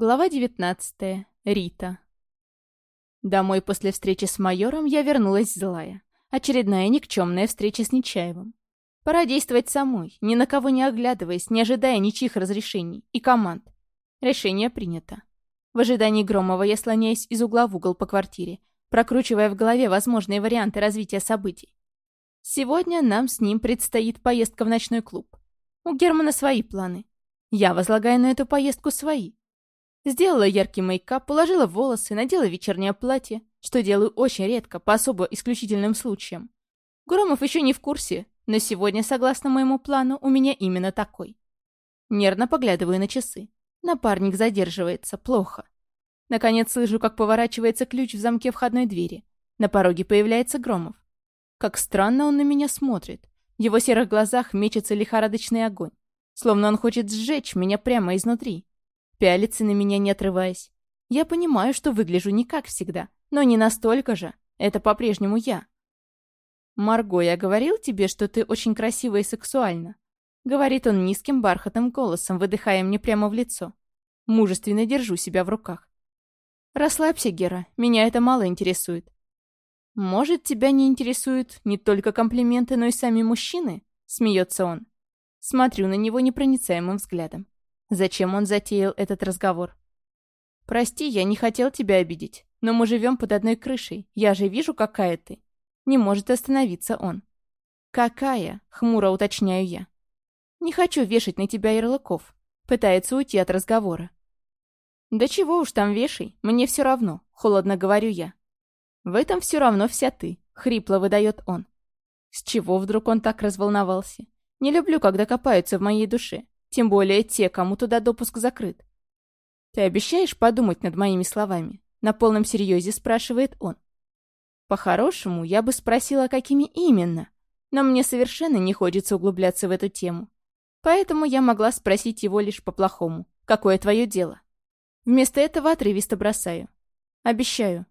Глава 19. Рита. Домой после встречи с майором я вернулась злая. Очередная никчемная встреча с Нечаевым. Пора действовать самой, ни на кого не оглядываясь, не ожидая ничьих разрешений и команд. Решение принято. В ожидании Громова я слоняюсь из угла в угол по квартире, прокручивая в голове возможные варианты развития событий. Сегодня нам с ним предстоит поездка в ночной клуб. У Германа свои планы. Я возлагаю на эту поездку свои. Сделала яркий мейкап, уложила волосы, надела вечернее платье, что делаю очень редко, по особо исключительным случаям. Громов еще не в курсе, но сегодня, согласно моему плану, у меня именно такой. Нервно поглядываю на часы. Напарник задерживается, плохо. Наконец слышу, как поворачивается ключ в замке входной двери. На пороге появляется Громов. Как странно он на меня смотрит. В его серых глазах мечется лихорадочный огонь. Словно он хочет сжечь меня прямо изнутри. Пялится на меня, не отрываясь. Я понимаю, что выгляжу не как всегда, но не настолько же. Это по-прежнему я. «Марго, я говорил тебе, что ты очень красива и сексуальна?» Говорит он низким бархатным голосом, выдыхая мне прямо в лицо. Мужественно держу себя в руках. «Расслабься, Гера, меня это мало интересует». «Может, тебя не интересуют не только комплименты, но и сами мужчины?» Смеется он. Смотрю на него непроницаемым взглядом. Зачем он затеял этот разговор? «Прости, я не хотел тебя обидеть, но мы живем под одной крышей. Я же вижу, какая ты». Не может остановиться он. «Какая?» — хмуро уточняю я. «Не хочу вешать на тебя ярлыков». Пытается уйти от разговора. «Да чего уж там вешай, мне все равно», — холодно говорю я. «В этом все равно вся ты», — хрипло выдает он. С чего вдруг он так разволновался? Не люблю, когда копаются в моей душе. Тем более те, кому туда допуск закрыт. «Ты обещаешь подумать над моими словами?» На полном серьезе спрашивает он. По-хорошему, я бы спросила, какими именно. Но мне совершенно не хочется углубляться в эту тему. Поэтому я могла спросить его лишь по-плохому. «Какое твое дело?» Вместо этого отрывисто бросаю. «Обещаю.